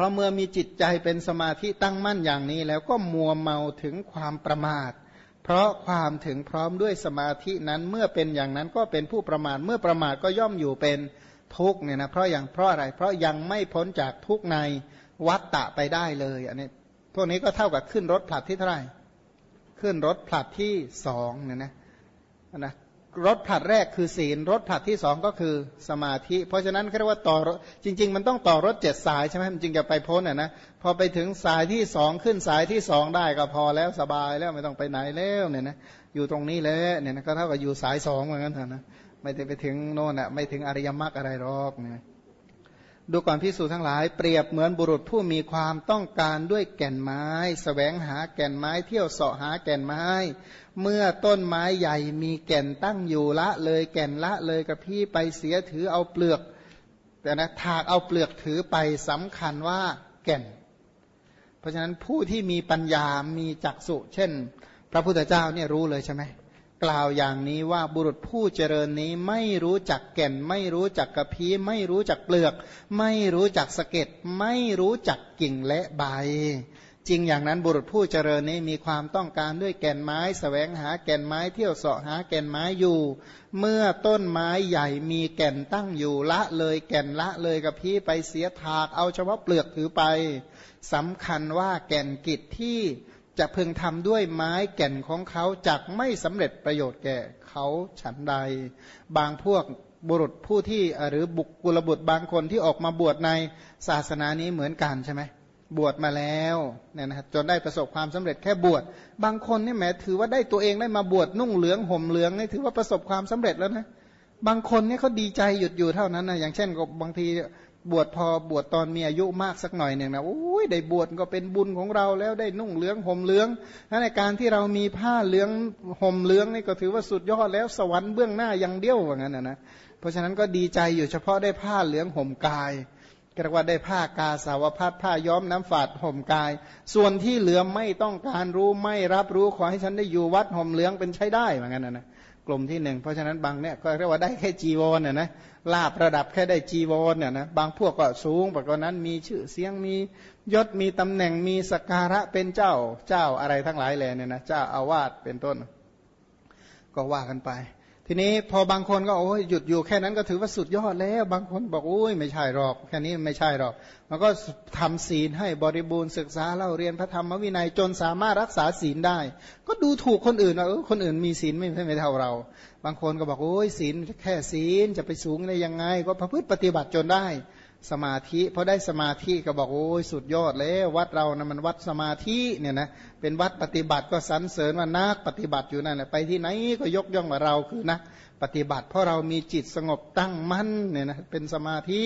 ราะเมื่อมีจิตใจเป็นสมาธิตั้งมั่นอย่างนี้ แล้วก็มัวเมาถึงความประมาท เพราะความถึงพร้อมด้วยสมาธินั้นเมื่อเป็นอย่างนั้นก็เป็นผู้ประมาทเมื่อประมาทก็ย่อมอยู่เป็นทุกเนี่ยนะเพราะอย่างเพราะอะไร เพราะยังไม่พ้นจากทุกในวัฏฏะไปได้เลยอันนี้พวกนี้ก็เท่ากับขึ้นรถผลัดที่เท่าไหร่ขึ้นรถผลัดที่สองเนี่ยนะนะ รถผลัดแรกคือศีลรถผลัดที่สองก็คือสมาธิ เพราะฉะนั้นเรียกว่าต่อจริง ๆ มันต้องต่อรถเจ็ดสายใช่ไหมมันจึงจะไปพ้นอะนะพอไปถึงสายที่สองขึ้นสายที่สองได้ก็พอแล้วสบายแล้วไม่ต้องไปไหนแล้วเนี่ยนะอยู่ตรงนี้แล้วเนี่ยนะก็เท่ากับอยู่สายสองเหมือนกันเถอะนะไม่ได้ไปถึงโน่นอะไม่ถึงอริยมรรคอะไรหรอกเนี่ย ดูก่อนพิสูจทั้งหลาย เปรียบเหมือนบุรุษผู้มีความต้องการด้วยแก่นไม้สแสวงหาแก่นไม้เที่ยวเสาะหาแก่นไม้ เมื่อต้นไม้ใหญ่มีแก่นตั้งอยู่ละเลยแก่นละเลยกระพี่ไปเสียถือเอาเปลือก แต่นะถากเอาเปลือกถือไปสำคัญว่าแก่น เพราะฉะนั้นผู้ที่มีปัญญามีจักสุเช่น พระพุทธเจ้าเนี่ยรู้เลยใช่ไหม กล่าวอย่างนี้ว่าบุรุษผู้เจริญนี้ไม่รู้จักแก่น ไม่รู้จักกระพี้ไม่รู้จักเปลือก ไม่รู้จักสะเก็ดไม่รู้จักกิ่งและใบ จริงอย่างนั้นบุรุษผู้เจริญนี้มีความต้องการด้วยแก่นไม้สแสวงหาแก่นไม้เที่ยวเสาะหาแก่นไม้อยู่ เมื่อต้นไม้ใหญ่มีแก่นตั้งอยู่ละเลยแก่นละเลยกับพี่ไปเสียถากเอาเฉพาะเปลือกถือไปสำคัญว่าแก่นกิจที่ จะพึงทำด้วยไม้แก่นของเขาจักไม่สำเร็จประโยชน์แก่เขาฉันใด บางพวกบุรุษผู้ที่หรือบุคกุลบุตรบางคนที่ออกมาบวชในศาสนานี้เหมือนกันใช่ไหมบวชมาแล้วเนี่ยนะจนได้ประสบความสำเร็จแค่บวชบางคนนี่แหมถือว่าได้ตัวเองได้มาบวชนุ่งเหลืองห่มเหลืองนี่ถือว่าประสบความสำเร็จแล้วนะบางคนนี่เขาดีใจหยุดอยู่เท่านั้นนะอย่างเช่นก็บางที บวชพอบวชตอนมีอายุมากสักหน่อยหนึ่งนะโอ้ยได้บวชก็เป็นบุญของเราแล้วได้นุ่งเหลืองห่มเหลืองในการที่เรามีผ้าเหลืองห่มเหลืองนี่ก็ถือว่าสุดยอดแล้วสวรรค์เบื้องหน้ายังเดียวว่างั้นนะนะเพราะฉะนั้นก็ดีใจอยู่เฉพาะได้ผ้าเหลืองห่มกายเรียกว่าได้ผ้ากาสาวพัดผ้าย้อมน้ำฝาดห่มกาย ส่วนที่เหลือไม่ต้องการรู้ไม่รับรู้ขอให้ฉันได้อยู่วัดห่มเหลืองเป็นใช้ได้เหมือนกันนนะ กลุ่มที่หนึ่งเพราะฉะนั้นบางเนี่ยก็เรียกว่าได้แค่จีวรเนี่ยนะลาบระดับแค่ได้จีวรเนี่ยนะบางพวกก็สูงกว่านั้นมีชื่อเสียงมียศมีตำแหน่งมีสการะเป็นเจ้าเจ้าอะไรทั้งหลายแหล่เนี่ยนะเจ้าอาวาสเป็นต้น ก็ว่ากันไป ทีนี้พอบางคนก็โอ้ยหยุดอยู่แค่นั้นก็ถือว่าสุดยอดแล้ว บางคนบอกโอ้ยไม่ใช่หรอก แค่นี้ไม่ใช่หรอก มันก็ทำศีลให้บริบูรณ์ศึกษาเล่าเรียนพระธรรมวินัยจนสามารถรักษาศีลได้ ก็ดูถูกคนอื่นว่าเออคนอื่นมีศีลไม่ไม่เท่าเรา บางคนก็บอกโอ้ยศีลแค่ศีลจะไปสูงได้ยังไง ก็ประพฤติปฏิบัติจนได้ สมาธิพอได้สมาธิก็บอกโอ้ยสุดยอดแล้ววัดเรานะมันวัดสมาธิเนี่ยนะเป็นวัดปฏิบัติก็สรรเสริญว่านักปฏิบัติอยู่นั่นแหละไปที่ไหนก็ยกย่องว่าเราคือนักปฏิบัติ เพราะเรามีจิตสงบตั้งมั่นเนี่ยนะเป็นสมาธิ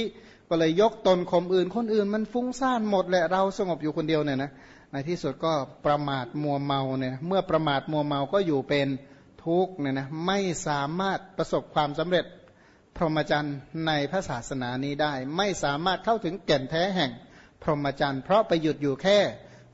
ก็เลยยกตนข่มอื่น คนอื่นมันฟุ้งซ่านหมดแหละเราสงบอยู่คนเดียวเนี่ยนะในที่สุดก็ประมาทมัวเมาเนี่ยเมื่อประมาทมัวเมาก็อยู่เป็นทุกข์เนี่ยนะไม่สามารถประสบความสำเร็จ พรหมจรรย์ในพระศาสนานี้ได้ ไม่สามารถเข้าถึงแก่นแท้แห่ง พรหมจรรย์ เพราะไปหยุดอยู่แค่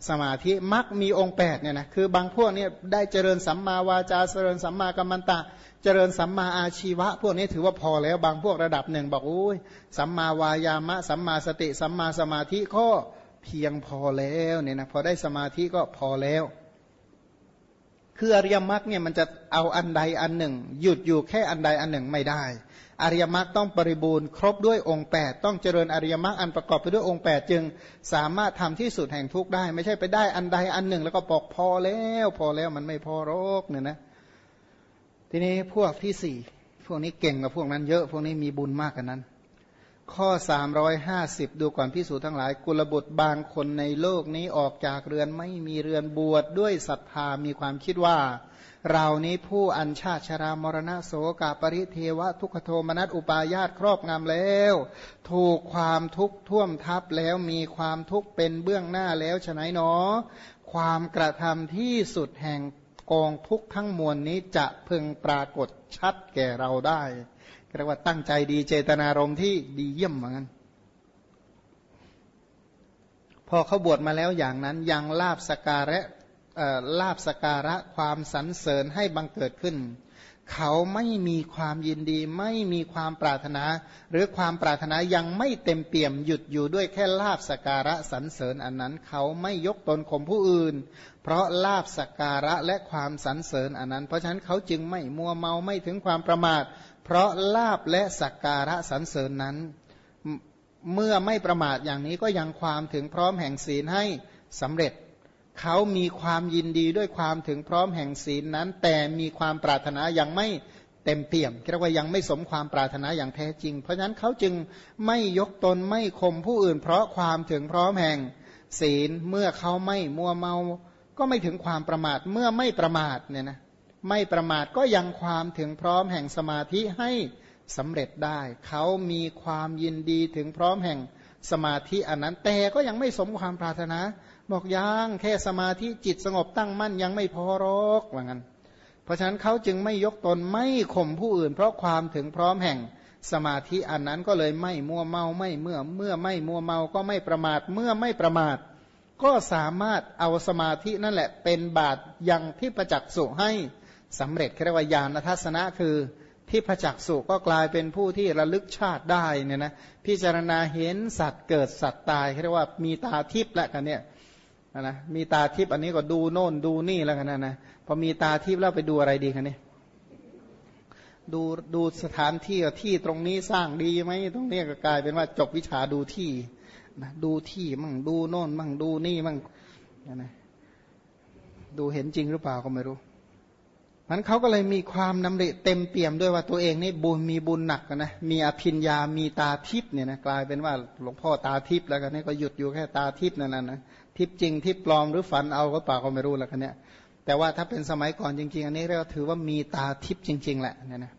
สมาธิมักมีองค์8เนี่ยนะคือบางพวกเนี่ยได้เจริญสัมมาวาจาเจริญสัมมากัมมันตะ เจริญสัมมาอาชีวะ พวกนี้ถือว่าพอแล้วบางพวกระดับหนึ่งบอกอุ้ยสัมมาวายามะ สัมมาสติ สัมมาสมาธิก็เพียงพอแล้วเนี่ยนะพอได้สมาธิก็พอแล้ว คืออริยมรรคเนี่ยมันจะเอาอันใดอันหนึ่ง หยุดอยู่แค่อันใดอันหนึ่งไม่ได้ อริยมรรคต้องบริบูรณ์ครบด้วยองค์ 8 ต้องเจริญอริยมรรคอันประกอบไปด้วยองค์ 8 จึงสามารถทำที่สุดแห่งทุกข์ได้ ไม่ใช่ไปได้อันใดอันหนึ่ง แล้วก็บอกพอแล้วพอแล้วมันไม่พอโรคเนี่ยนะทีนี้พวกที่สี่พวกนี้เก่งกว่าพวกนั้นเยอะ พวกนี้มีบุญมากกว่านั้น ข้อ 350 ดูก่อนพิสูจทั้งหลาย กุลบุตรบางคนในโลกนี้ออกจากเรือนไม่มีเรือนบวชดด้วยศรัทธามีความคิดว่า เรานี้ผู้อัญชาติชรามรณะโสกาปริเทวะทุกขโทมนัสอุปายาตครอบงำแล้ว ถูกความทุกข์ท่วมทับแล้วมีความทุกข์เป็นเบื้องหน้าแล้วฉะไหนหนอ ความกระทำที่สุดแห่งกองทุกข์ทั้งมวลนี้จะพึงปรากฏชัดแก่เราได้ เรียกว่าตั้งใจดีเจตนารมณ์ที่ดีเยี่ยมเหมือนกันพอเขาบวชมาแล้วอย่างนั้นยังลาบสการะลาบสการะความสรรเสริญให้บังเกิดขึ้น เขาไม่มีความยินดีไม่มีความปรารถนา หรือความปรารถนายังไม่เต็มเปี่ยมหยุดอยู่ด้วยแค่ลาบสการะสรรเสริญอันนั้น เขาไม่ยกตนข่มผู้อื่น เพราะลาบสการะและความสรรเสริญอันนั้น เพราะฉะนั้นเขาจึงไม่มัวเมาไม่ถึงความประมาท เพราะลาบและสัการะสรรเสริญนั้น เมื่อไม่ประมาทอย่างนี้ก็ยังความถึงพร้อมแห่งศีลให้สำเร็จ เขามีความยินดีด้วยความถึงพร้อมแห่งศีลนั้น แต่มีความปรารถนายังไม่เต็มเปี่ยมเรียกว่ายังไม่สมความปรารถนาอย่างแท้จริง เพราะฉะนั้นเขาจึงไม่ยกตนไม่ข่มผู้อื่น เพราะความถึงพร้อมแห่งศีลเมื่อเขาไม่มัวเมา ก็ไม่ถึงความประมาทเมื่อไม่ประมาทเนี่ยนะ ไม่ประมาทก็ยังความถึงพร้อมแห่งสมาธิให้สำเร็จได้ เขามีความยินดีถึงพร้อมแห่งสมาธิอันนั้นแต่ก็ยังไม่สมความปรารถนา บอกยังแค่สมาธิจิตสงบตั้งมั่นยังไม่พอรอกว่างั้น เพราะฉะนั้นเขาจึงไม่ยกตนไม่ข่มผู้อื่น เพราะความถึงพร้อมแห่งสมาธิอันนั้นก็เลยไม่มัวเมาไม่เมื่อเมื่อไม่มัวเมาก็ไม่ประมาทเมื่อไม่ประมาท ก็สามารถเอาสมาธินั่นแหละเป็นบาตยังที่ประจักษ์สุให้ สำเร็จเรียกว่าญาณทัศนะคือที่ประจักสุก็กลายเป็นผู้ที่ระลึกชาติได้เนี่ยนะพิจารณาเห็นสัตว์เกิดสัตว์ตายเรียกว่ามีตาทิพย์และกันเนี่ยนะมีตาทิพย์อันนี้ก็ดูโน่นดูนี่แล้วกันนะนะพอมีตาทิพย์แล้วไปดูอะไรดีคะเนี่ยดูดูสถานที่ที่ตรงนี้สร้างดีไหมตรงนี้ก็กลายเป็นว่าจบวิชาดูที่นะดูที่มั่งดูโน่นมั่งดูนี่มั่งนะดูเห็นจริงหรือเปล่าก็ไม่รู้ มันเขาก็เลยมีความนำริเต็มเปี่ยมด้วยว่าตัวเองนี่บุญมีบุญหนักนะมีอภิญญามีตาทิพย์เนี่ยนะกลายเป็นว่าหลวงพ่อตาทิพย์แล้วกันนี่ก็หยุดอยู่แค่ตาทิพย์นั่นนะทิพย์จริงทิพย์ปลอมหรือฝันเอาก็ป่าก็ไม่รู้แล้วกันเนี่ยแต่ว่าถ้าเป็นสมัยก่อนจริง ๆ อันนี้เราถือว่ามีตาทิพย์จริง ๆ แหละเนี่ยนะ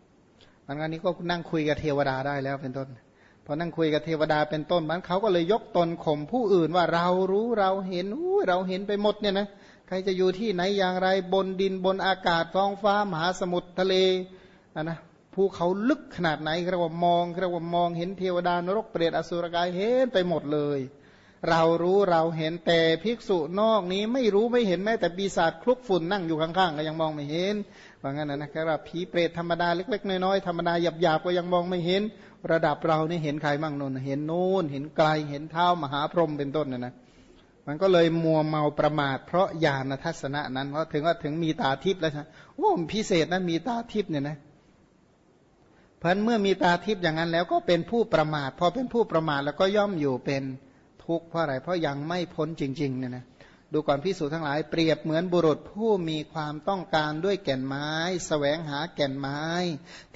มันก็นี้ก็นั่งคุยกับเทวดาได้แล้วเป็นต้นพอนั่งคุยกับเทวดาเป็นต้นมันเขาก็เลยยกตนข่มผู้อื่นว่าเรารู้เราเห็นอู้เราเห็นไปหมดเนี่ยนะใค รจะอยู่ที่ไหนอย่างไรบนดินบนอากาศท้องฟ้ามหาสมุทรทะเลนะภูเขาลึกขนาดไหนเรียกว่ามองเรียกว่ามองเห็นเทวดานรกเปรตอสุรกายเห็นไปหมดเลย เรารู้เราเห็นแต่ภิกษุนอกนี้ไม่รู้ไม่เห็นแม้แต่ปีศาจคลุกฝุ่นนั่งอยู่ข้างๆก็ยังมองไม่เห็นว่างั้นนะนะครับผีเปรตธรรมดาเล็ก ๆ น้อยๆธรรมดาหยาบๆก็ยังมองไม่เห็น ระดับเรานี่เห็นใครมั่งนนเห็นโน้นเห็นไกลเห็นเท้ามหาพรหมเป็นต้นนะนะ มันก็เลยมัวเมาประมาทเพราะญาณทัศนะนั้นเพราะถึงว่าถึงมีตาทิพย์แล้วใช่โอ้พิเศษนะมีตาทิพย์เนี่ยนะเพราะเมื่อมีตาทิพย์อย่างนั้นแล้วก็เป็นผู้ประมาทพอเป็นผู้ประมาทแล้วก็ย่อมอยู่เป็นทุกข์เพราะอะไรเพราะยังไม่พ้นจริงๆเนี่ยนะ ดูก่อนพิสูจทั้งหลายเปรียบเหมือนบุรุษผู้มีความต้องการด้วยแก่นไม้สแสวงหาแก่นไม้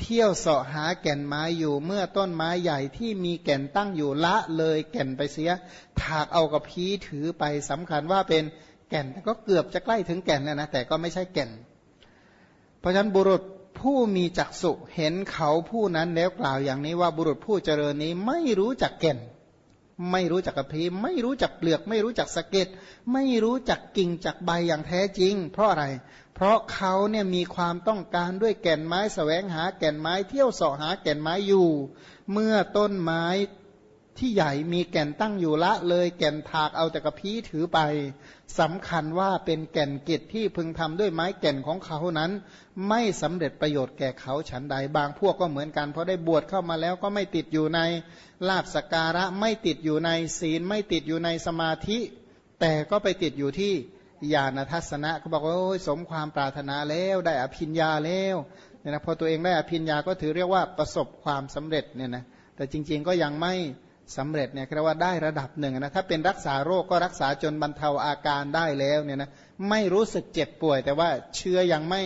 เที่ยวเสาะหาแก่นไม้อยู่เมื่อต้นไม้ใหญ่ที่มีแก่นตั้งอยู่ละเลยแก่นไปเสีย ถากเอากับพีถือไปสำคัญว่าเป็นแก่นแต่ก็เกือบจะใกล้ถึงแก่นแล้วนะแต่ก็ไม่ใช่แก่น เพราะฉะนั้นบุรุษผู้มีจักษุเห็นเขาผู้นั้นแล้วกล่าวอย่างนี้ว่าบุรุษผู้เจริญนี้ไม่รู้จักแก่น ไม่รู้จักกระพีไม่รู้จักเปลือก ไม่รู้จักสะเก็ดไม่รู้จักกิ่งจักใบอย่างแท้จริง เพราะอะไร เพราะเขาเนี่ยมีความต้องการด้วยแก่นไม้สแสวงหาแก่นไม้เที่ยวเสาะหาแก่นไม้อยู่ เมื่อต้นไม้ ที่ใหญ่มีแก่นตั้งอยู่ละเลยแก่นถากเอาแต่กระพี้ถือไปสำคัญว่าเป็นแก่นกิจที่พึงทำด้วยไม้แก่นของเขานั้น ไม่สำเร็จประโยชน์แก่เขาฉันใดบางพวกก็เหมือนกันเพราะได้บวชเข้ามาแล้วก็ไม่ติดอยู่ในลาบสการะไม่ติดอยู่ในศีล ไม่ติดอยู่ในสมาธิ แต่ก็ไปติดอยู่ที่ญาณทัศนะเขาบอกว่าโอ้ยสมความปรารถนาแล้วได้อภิญญาแล้วเนี่ยนะพอตัวเองได้อภิญญาก็ถือเรียกว่าประสบความสำเร็จเนี่ยนะแต่จริง ๆก็ยังไม่ สำเร็จเนี่ยเรียกว่าได้ระดับหนึ่งนะถ้าเป็นรักษาโรคก็รักษาจนบรรเทาอาการได้แล้วเนี่ยนะไม่รู้สึกเจ็บป่วย แต่ว่าเชื้อยังไม่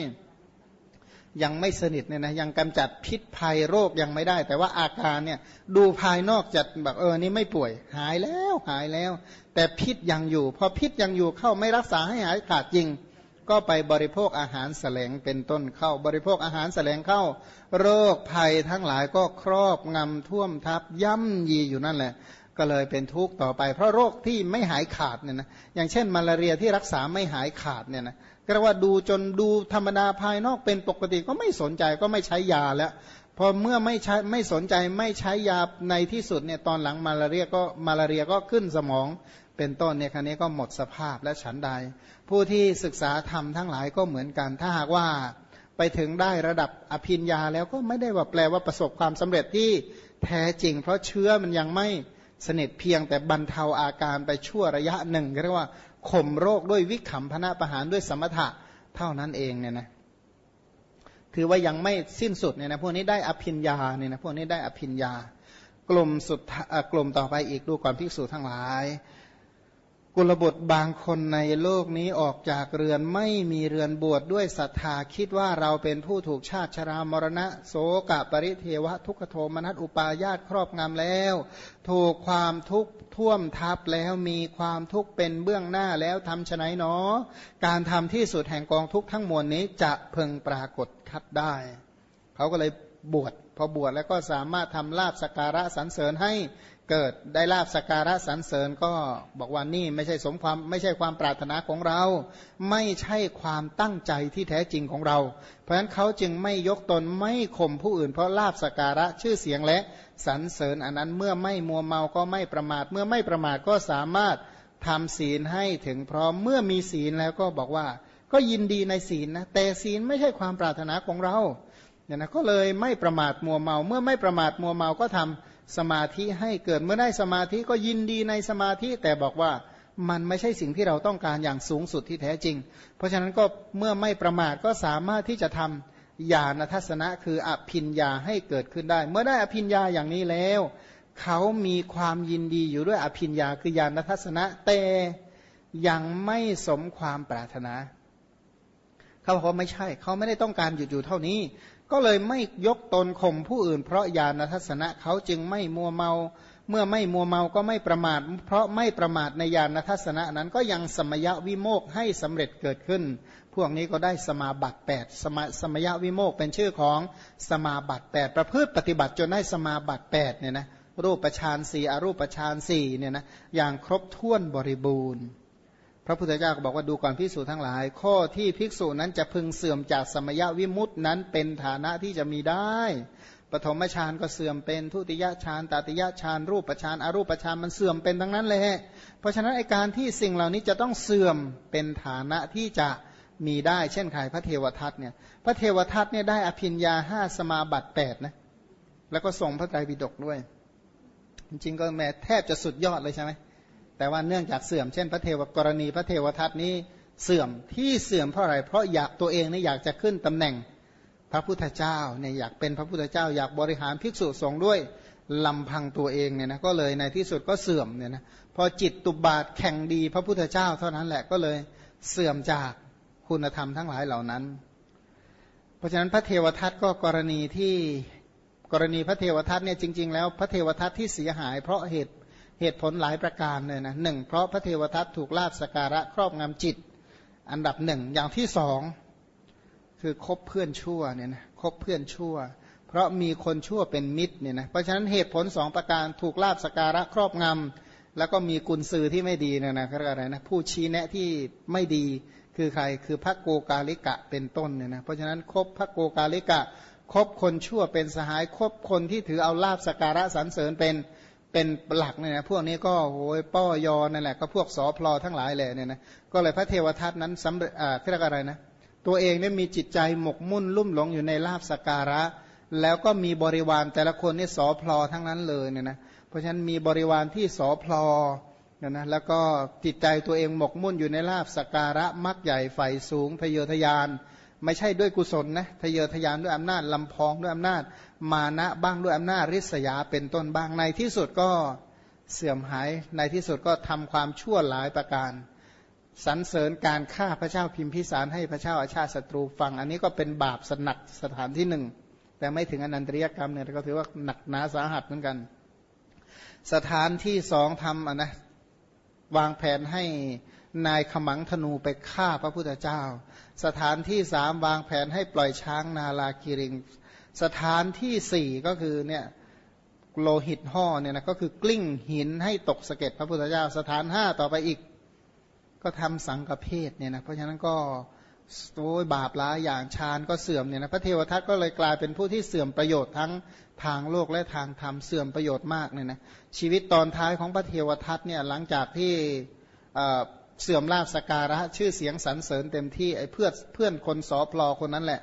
ยังไม่สนิทเนี่ยนะยังกำจัดพิษภัยโรคยังไม่ได้ แต่ว่าอาการเนี่ยดูภายนอกจัดแบบเออนี่ไม่ป่วย หายแล้วหายแล้ว แต่พิษยังอยู่ พอพิษยังอยู่เข้าไม่รักษาให้หายขาดจริง ก็ไปบริโภคอาหารแสลงเป็นต้นเข้า บริโภคอาหารแสลงเข้า โรคภัยทั้งหลายก็ครอบงำท่วมทับย่ำยีอยู่นั่นแหละ ก็เลยเป็นทุกข์ต่อไป เพราะโรคที่ไม่หายขาดเนี่ยนะอย่างเช่นมาลาเรียที่รักษาไม่หายขาดเนี่ยนะก็ว่าดูจนดูธรรมดาภายนอกเป็นปกติก็ไม่สนใจก็ไม่ใช้ยาแล้วพอเมื่อไม่ใช้ไม่สนใจไม่ใช้ยาในที่สุดเนี่ยตอนหลังมาลาเรียก็มาลาเรียก็ขึ้นสมอง เป็นต้นเนี่ยครั้นี้ก็หมดสภาพและฉันใด ผู้ที่ศึกษาธรรมทั้งหลายก็เหมือนกัน ถ้าหากว่าไปถึงได้ระดับอภิญญาแล้วก็ไม่ได้ว่าแปลว่าประสบความสำเร็จที่แท้จริง เพราะเชื้อมันยังไม่สนิทเพียงแต่บรรเทาอาการไปชั่วระยะหนึ่งเรียกว่าข่มโรคด้วยวิขำพนะประหารด้วยสมถะเท่านั้นเองเนี่ยนะถือว่ายังไม่สิ้นสุดเนี่ยนะพวกนี้ได้อภิญญาเนี่ยนะพวกนี้ได้อภิญญากลุ่มสุดกลุ่มต่อไปอีกดูก่อนภิกษุทั้งหลาย กุลบุตรบางคนในโลกนี้ออกจากเรือนไม่มีเรือนบวชดด้วยศรัทธาคิดว่าเราเป็นผู้ถูกชาติชรามรณะ โสกะปริเทวะทุกโทมนัสอุปาญาตครอบงำแล้ว ถูกความทุกข์ท่วมทับแล้วมีความทุกข์เป็นเบื้องหน้าแล้วทำชนเนอ การทำที่สุดแห่งกองทุกข์ทั้งมวลนี้จะเพึงปรากฏคัดได้ เขาก็เลยบวชพอบวชแล้วก็สามารถทำลาบสการะสรรเสริญให้ เกิดได้ลาบสการะสรรเสริญก็บอกว่านี่ไม่ใช่สมความไม่ใช่ความปรารถนาของเรา ไม่ใช่ความตั้งใจที่แท้จริงของเรา เพราะฉะนั้นเขาจึงไม่ยกตนไม่ข่มผู้อื่น เพราะลาบสการะชื่อเสียงและสรรเสริญอันนั้นเมื่อไม่มัวเมาก็ไม่ประมาท เมื่อไม่ประมาทก็สามารถทำศีลให้ถึงพร้อมเมื่อมีศีลแล้วก็บอกว่า ก็ยินดีในศีลนะแต่ศีลไม่ใช่ความปรารถนาของเราเนี่ยนะก็เลยไม่ประมาทมัวเมา เมื่อไม่ประมาทมัวเมาก็ทำ สมาธิให้เกิดเมื่อได้สมาธิก็ยินดีในสมาธิแต่บอกว่ามันไม่ใช่สิ่งที่เราต้องการอย่างสูงสุดที่แท้จริง เพราะฉะนั้นก็เมื่อไม่ประมาทก็สามารถที่จะทำญาณทัศนะคืออภินญาให้เกิดขึ้นได้ เมื่อได้อภินญาอย่างนี้แล้ว เขามีความยินดีอยู่ด้วยอภินญาคือญาณทัศนะแต่ยังไม่สมความปรารถนา เขาบอกว่าไม่ใช่ เขาไม่ได้ต้องการหยุดอยู่เท่านี้ ก็เลยไม่ยกตนข่มผู้อื่น เพราะญาณทัศนะเขาจึงไม่มัวเมา เมื่อไม่มัวเมาก็ไม่ประมาท เพราะไม่ประมาทในญาณทัศนะนั้นก็ยังสมยวิโมกให้สำเร็จเกิดขึ้น พวกนี้ก็ได้สมาบัติ8สมสมยวิโมกเป็นชื่อของสมาบัติ8ประพฤติปฏิบัติจนได้สมาบัติ8เนี่ยนะรูปฌานสี่อรูปฌานสี่เนี่ยนะอย่างครบถ้วนบริบูรณ์ พระพุทธเจ้าก็บอกว่าดูก่อนภิกษุทั้งหลาย ข้อที่ภิกษุนั้นจะพึงเสื่อมจากสมยวิมุตินั้นเป็นฐานะที่จะมีได้ ปฐมฌานก็เสื่อมเป็นทุติยฌานตติยฌานรูปฌานอรูปฌานมันเสื่อมเป็นทั้งนั้นเลยเพราะฉะนั้นไอการที่สิ่งเหล่านี้จะต้องเสื่อมเป็นฐานะที่จะมีได้ เช่นใครพระเทวทัตเนี่ยพระเทวทัตเนี่ยได้อภิญญาห้าสมาบัติแปดนะแล้วก็ส่งพระไตรปิฎกด้วย จริงๆก็แม้แทบจะสุดยอดเลยใช่ไหม แต่ว่าเนื่องจากเสื่อมเช่นพระเทวกรณีพระเทวทัตนี้เสื่อมที่เสื่อมเพราะอะไร เพราะอยากตัวเองนี่อยากจะขึ้นตำแหน่งพระพุทธเจ้าเนี่ยอยากเป็นพระพุทธเจ้า อยากบริหารภิกษุสงฆ์ด้วยลำพังตัวเองเนี่ยนะก็เลยในที่สุดก็เสื่อมเนี่ยนะพอจิตตุบาทแข่งดีพระพุทธเจ้าเท่านั้นแหละก็เลยเสื่อมจากคุณธรรมทั้งหลายเหล่านั้น เพราะฉะนั้นพระเทวทัตก็กรณีที่กรณีพระเทวทัตเนี่ยจริง ๆ แล้วพระเทวทัตที่เสียหาย เพราะเหตุ เหตุผลหลายประการเลยนะหนึ่งเพราะพระเทวทัตถูกลาบสการะครอบงำจิต อันดับหนึ่งอย่างที่สองคือคบเพื่อนชั่วเนี่ยนะคบเพื่อนชั่ว เพราะมีคนชั่วเป็นมิตรเนี่ยนะเพราะฉะนั้นเหตุผลสองประการถูกลาบสการะครอบงำแล้วก็มีกุญซือที่ไม่ดีเนี่ยนะอะไรนะผู้ชี้แนะที่ไม่ดีคือใครคือพระโกกาลิกะเป็นต้นเนี่ยนะเพราะฉะนั้นคบพระโกกาลิกะคบคนชั่วเป็นสหายคบคนที่ถือเอาลาบสการะสรรเสริญเป็น เป็นหลักเนี่ยนะพวกนี้ก็โอ้ยป้อยอนั่นแหละก็พวกสอพลอทั้งหลายแหละเนี่ยนะก็เลยพระเทวทัตนั้นสำเร็จอ่าเรียกอะไรนะตัวเองเนี่ยมีจิตใจหมกมุ่นลุ่มหลงอยู่ในลาบสการะ แล้วก็มีบริวารแต่ละคนนี่สอพลอทั้งนั้นเลยเนี่ยนะเพราะฉะนั้นมีบริวารที่สอพลอเนี่ยนะแล้วก็จิตใจตัวเองหมกมุ่นอยู่ในลาบสการะมักใหญ่ไฟสูงทะเยอทะยาน ไม่ใช่ด้วยกุศลนะทะเยอทะยานด้วยอำนาจลำพองด้วยอำนาจ มานะบ้างด้วยอำนาจริษยาเป็นต้นบ้างในที่สุดก็เสื่อมหายในที่สุดก็ทำความชั่วหลายประการสรรเสริญการฆ่าพระเจ้าพิมพิสารให้พระเจ้าอาชาติศัตรูฟัง อันนี้ก็เป็นบาปสนักสถานที่หนึ่ง แต่ไม่ถึงอนันตริยกรรมเนี่ยก็ถือว่าหนักหนาสาหัสเหมือนกัน สถานที่สองทำอะนะวางแผนให้ นายขมังธนูไปฆ่าพระพุทธเจ้า สถานที่สามวางแผนให้ปล่อยช้างนาลากิริง สถานที่สี่ก็คือเนี่ยโลหิตห่อเนี่ยนะก็คือกลิ้งหินให้ตกสะเก็ดพระพุทธเจ้า สถานห้าต่อไปอีก ก็ทำสังกเพศเนี่ยนะเพราะฉะนั้นก็โอ้ยบาปล้าอย่างชาญก็เสื่อมเนี่ยนะพระเทวทัตก็เลยกลายเป็นผู้ที่เสื่อมประโยชน์ทั้งทางโลกและทางธรรมเสื่อมประโยชน์มากเนี่ยนะชีวิตตอนท้ายของพระเทวทัตเนี่ยหลังจากที่ เสื่อมลาบสการะ ชื่อเสียงสรรเสริญเต็มที่ไอ้เพื่อนเพื่อนคนสอพลอคนนั้นแหละ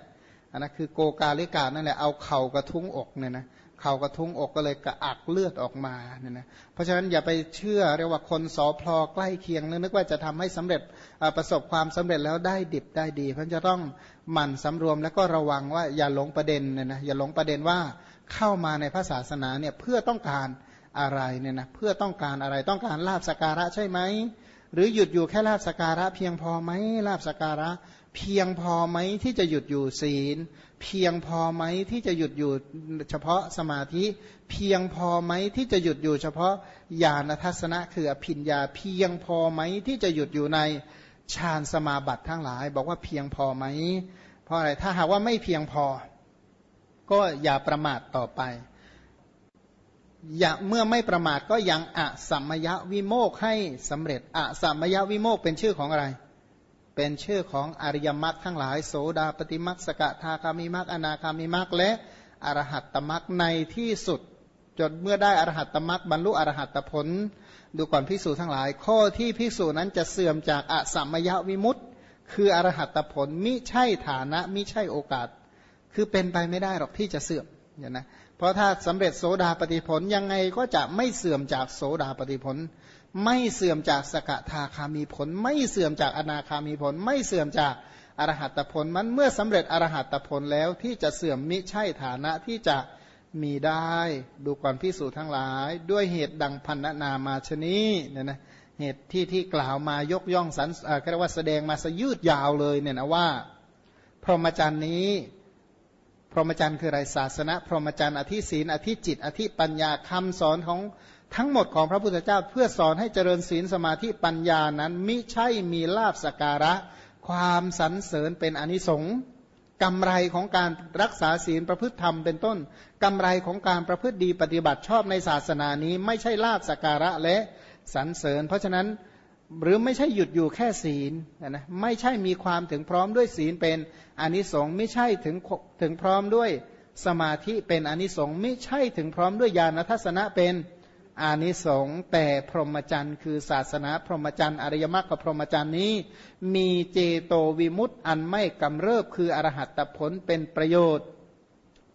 อันนั้นคือโกกาลิกานั่นแหละเอาเข่ากระทุ้งอกเนี่ยนะเข่ากระทุ้งอกก็เลยกระอักเลือดออกมาเนี่ยนะเพราะฉะนั้นอย่าไปเชื่อเรียกว่าคนสอพลอใกล้เคียงนึกว่าจะทำให้สำเร็จประสบความสำเร็จแล้วได้ดิบได้ดีเพราะจะต้องหมั่นสำรวมแล้วก็ระวังว่าอย่าหลงประเด็นเนี่ยนะอย่าหลงประเด็นว่าเข้ามาในพระศาสนาเนี่ยเพื่อต้องการอะไรเนี่ยนะเพื่อต้องการอะไรต้องการลาบสการะใช่ไหม หรือหยุดอยู่แค่ลาบสการะ เพียงพอไหมลาบสการะ เพียงพอไหมที่จะหยุดอยู่ศีล เพียงพอไหมที่จะหยุดอยู่เฉพาะสมาธิ เพียงพอไหมที่จะหยุดอยู่เฉพาะญาณทัศนะคืออภิญญา เพียงพอไหมที่จะหยุดอยู่ในฌานสมาบัติทั้งหลาย บอกว่าเพียงพอไหมเพราะอะไรถ้าหากว่าไม่เพียงพอ ก็อย่าประมาทต่อไป เมื่อไม่ประมาทก็ยังอะสัมมยวิโมกให้สำเร็จอะสัมมยวิโมกเป็นชื่อของอะไร เป็นชื่อของอริยมรรคทั้งหลาย โสดาปฏิมรรคสกทาคามิมรรคอนาคามิมรรคและอรหัตตมรรคในที่สุด จนเมื่อได้อรหัตตมรรคบรรลุอรหัตผล ดูก่อนพิสูจทั้งหลาย ข้อที่พิสูจนั้นจะเสื่อมจากอะสัมมยวิมุตตคืออรหัตผลมิใช่ฐานะมิใช่โอกาส คือเป็นไปไม่ได้หรอกที่จะเสื่อมเนี่ยนะ เพราะถ้าสำเร็จโสดาปฏิผลยังไงก็จะไม่เสื่อมจากโสดาปฏิผล ไม่เสื่อมจากสกทาคามีผล ไม่เสื่อมจากอนาคามีผล ไม่เสื่อมจากอรหัตผลมันเมื่อสำเร็จอรหัตผลแล้วที่จะเสื่อมมิใช่ฐานะที่จะมีได้ดูก่อนพิสูจน์ทั้งหลาย ด้วยเหตุดังพันนามาชนีเนี่ยนะเหตุที่ที่กล่าวมายกย่องสรรเรียกว่าแสดงมาสยืดยาวเลยเนี่ยนะว่า พรหมจรรย์นี้ รหมจรรย์คืออะไรศาสนาพรหมจรรย์อธิศีลอธิจิต อธิปัญญาคำสอนของทั้งหมดของพระพุทธเจ้าเพื่อสอนให้เจริญศีลสมาธิปัญญานั้นมิใช่มีลาบสการะ ความสรรเสริญเป็นอนิสงส์กำไรของการรักษาศีลประพฤติธรรมเป็นต้นกำไรของการประพฤติดีปฏิบัติชอบในศาสนานี้ ไม่ใช่ลาบสการะและสรรเสริญ เพราะฉะนั้นหรือไม่ใช่หยุดอยู่แค่ศีลนะไม่ใช่มีความถึงพร้อมด้วยศีลเป็น อนิสงส์ไม่ใช่ถึงถึงพร้อมด้วยสมาธิเป็นอนิสงส์ไม่ใช่ถึงพร้อมด้วยญาณทัศนะเป็นอานิสงส์แต่พรหมจรรย์คือศาสนาพรหมจรรย์อริยมรรคกับพรหมจรรย์นี้ มีเจโตวิมุตต์อันไม่กำเริบคืออรหัตผลเป็นประโยชน์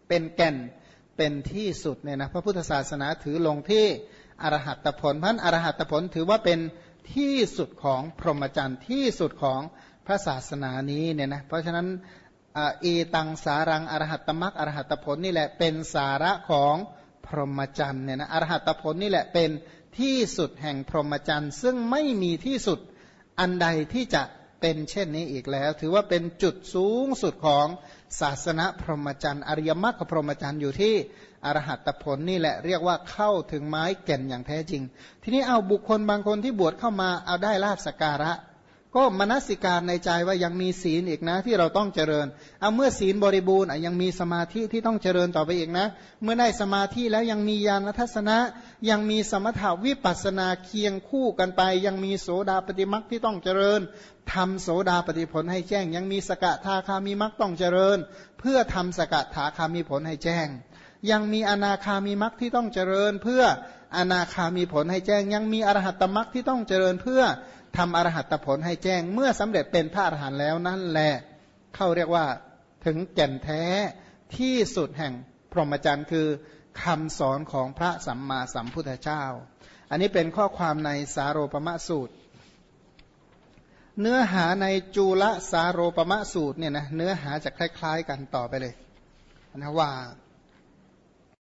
เป็นแก่นเป็นที่สุดเนี่ยนะพระพุทธศาสนาถือลงที่อรหัตผลพันอรหัตผลถือว่าเป็นที่สุดของพรหมจรรย์ที่สุดของ พระศาสนานี้เนี่ยนะเพราะฉะนั้นเอตังสารังอรหัตตมักอรหัตผลนี่แหละเป็นสาระของพรหมจรรย์เนี่ยนะอรหัตผลนี่แหละเป็นที่สุดแห่งพรหมจรรย์ ซึ่งไม่มีที่สุดอันใดที่จะเป็นเช่นนี้อีกแล้ว ถือว่าเป็นจุดสูงสุดของศาสนาพรหมจรรย์อริยมรรคพรหมจรรย์อยู่ที่อรหัตผลนี่แหละเรียกว่าเข้าถึงไม้แก่นอย่างแท้จริง ทีนี้เอาบุคคลบางคนที่บวชเข้ามาเอาได้ลาบสการะ ก็มนสิการในใจว่ายังมีศีลอีกนะที่เราต้องเจริญ เอาเมื่อศีลบริบูรณ์ยังมีสมาธิที่ต้องเจริญต่อไปอีกนะ เมื่อได้สมาธิแล้วยังมีญาณทัศนะ ยังมีสมถาวิปัสนาเคียงคู่กันไป ยังมีโสดาปฏิมักที่ต้องเจริญทำโสดาปฏิผลให้แจ้ง ยังมีสกทาคามีมักต้องเจริญ เพื่อทำสกทาคามีผลให้แจ้ง ยังมีอนาคามีมรรคที่ต้องเจริญ เพื่ออนาคามีผลให้แจ้ง ยังมีอรหัตตมรรคที่ต้องเจริญเพื่อ ทำอรหัตผลให้แจ้ง เมื่อสำเร็จเป็นพระอรหันต์แล้วนั่นแหละเข้าเรียกว่าถึงแก่นแท้ที่สุดแห่งพรหมจรรย์คือคำสอนของพระสัมมาสัมพุทธเจ้า อันนี้เป็นข้อความในสาโรปมะสูตร เนื้อหาในจูละสาโรปมะสูตรเนี่ยนะเนื้อหาจะคล้าย ๆ กันต่อไปเลยนะว่า